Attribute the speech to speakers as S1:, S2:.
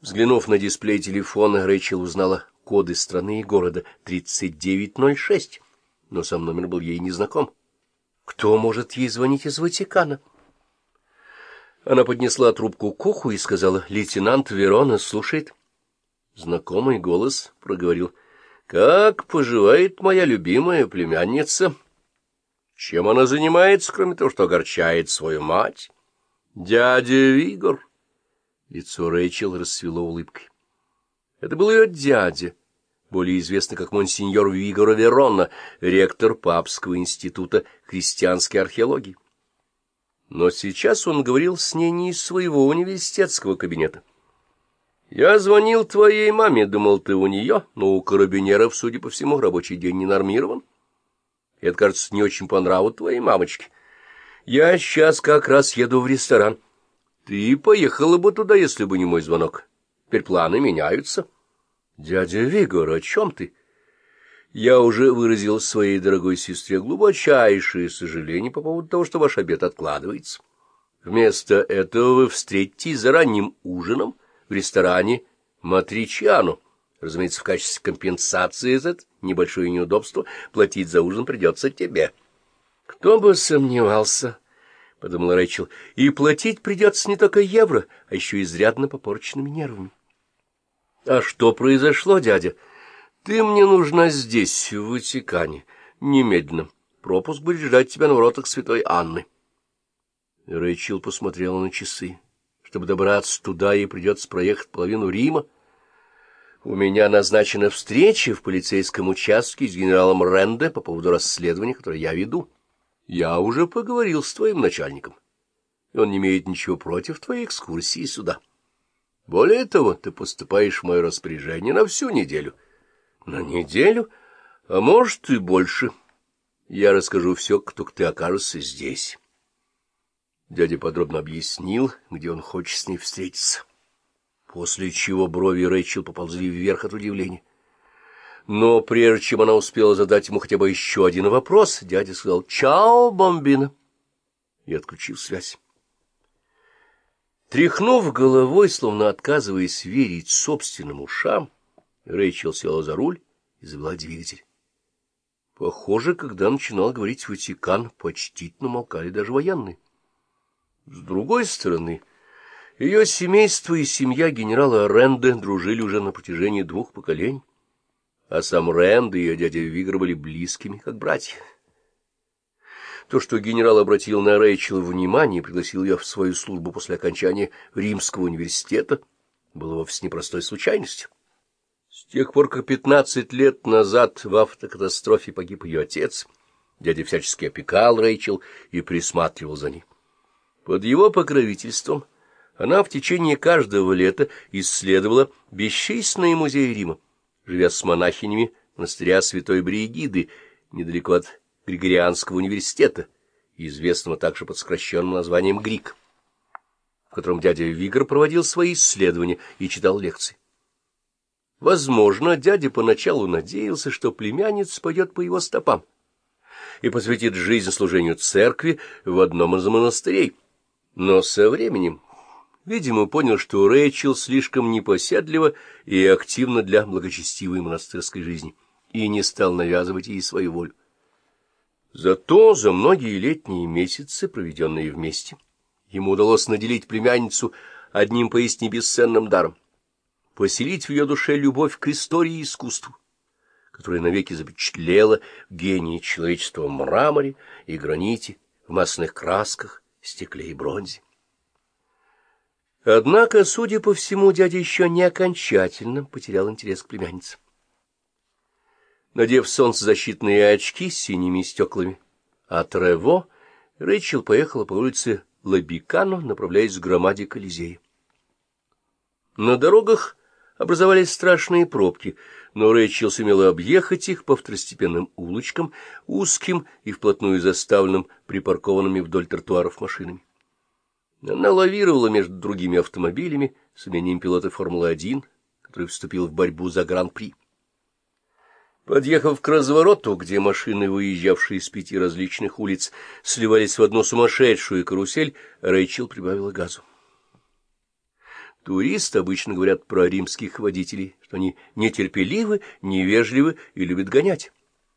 S1: Взглянув на дисплей телефона, Рэйчел узнала коды страны и города 3906, но сам номер был ей незнаком. Кто может ей звонить из Ватикана? Она поднесла трубку к уху и сказала, «Лейтенант Верона слушает». Знакомый голос проговорил, «Как поживает моя любимая племянница?» Чем она занимается, кроме того, что огорчает свою мать? Дядя Вигор. Лицо Рэйчел расцвело улыбкой. Это был ее дядя, более известный как монсеньор Вигора Верона, ректор Папского института христианской археологии. Но сейчас он говорил с ней не из своего университетского кабинета. «Я звонил твоей маме, думал, ты у нее, но у карабинеров, судя по всему, рабочий день не нормирован. Это, кажется, не очень по нраву твоей мамочке. Я сейчас как раз еду в ресторан». Ты поехала бы туда, если бы не мой звонок. Теперь планы меняются. Дядя Вигор, о чем ты? Я уже выразил своей дорогой сестре глубочайшее сожаление по поводу того, что ваш обед откладывается. Вместо этого вы встретитесь за ранним ужином в ресторане Матричиано. Разумеется, в качестве компенсации за это небольшое неудобство платить за ужин придется тебе. Кто бы сомневался... — подумала Рэйчел, — и платить придется не только евро, а еще изрядно попорченными нервами. — А что произошло, дядя? Ты мне нужна здесь, в Ватикане, немедленно. Пропуск будет ждать тебя на воротах святой Анны. Рэйчел посмотрела на часы. Чтобы добраться туда, ей придется проехать половину Рима. У меня назначена встреча в полицейском участке с генералом Ренде по поводу расследования, которое я веду. Я уже поговорил с твоим начальником, он не имеет ничего против твоей экскурсии сюда. Более того, ты поступаешь в мое распоряжение на всю неделю. На неделю? А может, и больше. Я расскажу все, только ты окажешься здесь. Дядя подробно объяснил, где он хочет с ней встретиться. После чего брови Рэйчел поползли вверх от удивления. Но прежде чем она успела задать ему хотя бы еще один вопрос, дядя сказал «Чао, бомбина!» и отключил связь. Тряхнув головой, словно отказываясь верить собственным ушам, Рэйчел села за руль и завела двигатель. Похоже, когда начинал говорить Ватикан, почтительно молкали даже военные. С другой стороны, ее семейство и семья генерала Ренде дружили уже на протяжении двух поколений а сам Рэнд и ее дядя Вигр были близкими, как братья. То, что генерал обратил на Рэйчел внимание и пригласил ее в свою службу после окончания Римского университета, было вовсе непростой случайностью. С тех пор, как пятнадцать лет назад в автокатастрофе погиб ее отец, дядя всячески опекал Рэйчел и присматривал за ней. Под его покровительством она в течение каждого лета исследовала бесчисленные музеи Рима живя с монахинями монастыря святой Бригиды, недалеко от Григорианского университета, известного также под сокращенным названием ГРИК, в котором дядя Вигр проводил свои исследования и читал лекции. Возможно, дядя поначалу надеялся, что племянница пойдет по его стопам и посвятит жизнь служению церкви в одном из монастырей, но со временем Видимо, понял, что Рэйчел слишком непоседлива и активна для благочестивой монастырской жизни, и не стал навязывать ей свою волю. Зато за многие летние месяцы, проведенные вместе, ему удалось наделить племянницу одним поистине бесценным даром — поселить в ее душе любовь к истории и искусству, которая навеки запечатлела гении человечества в мраморе и граните, в масляных красках, стекле и бронзе. Однако, судя по всему, дядя еще не окончательно потерял интерес к племяннице. Надев солнцезащитные очки с синими стеклами от Рево, Рэйчел поехала по улице Лабикано, направляясь к громаде Колизея. На дорогах образовались страшные пробки, но Рэйчел сумела объехать их по второстепенным улочкам, узким и вплотную заставленным припаркованными вдоль тротуаров машинами. Она лавировала между другими автомобилями с умением пилота Формулы-1, который вступил в борьбу за Гран-при. Подъехав к развороту, где машины, выезжавшие с пяти различных улиц, сливались в одну сумасшедшую карусель, Рэйчел прибавила газу. Туристы обычно говорят про римских водителей, что они нетерпеливы, невежливы и любят гонять.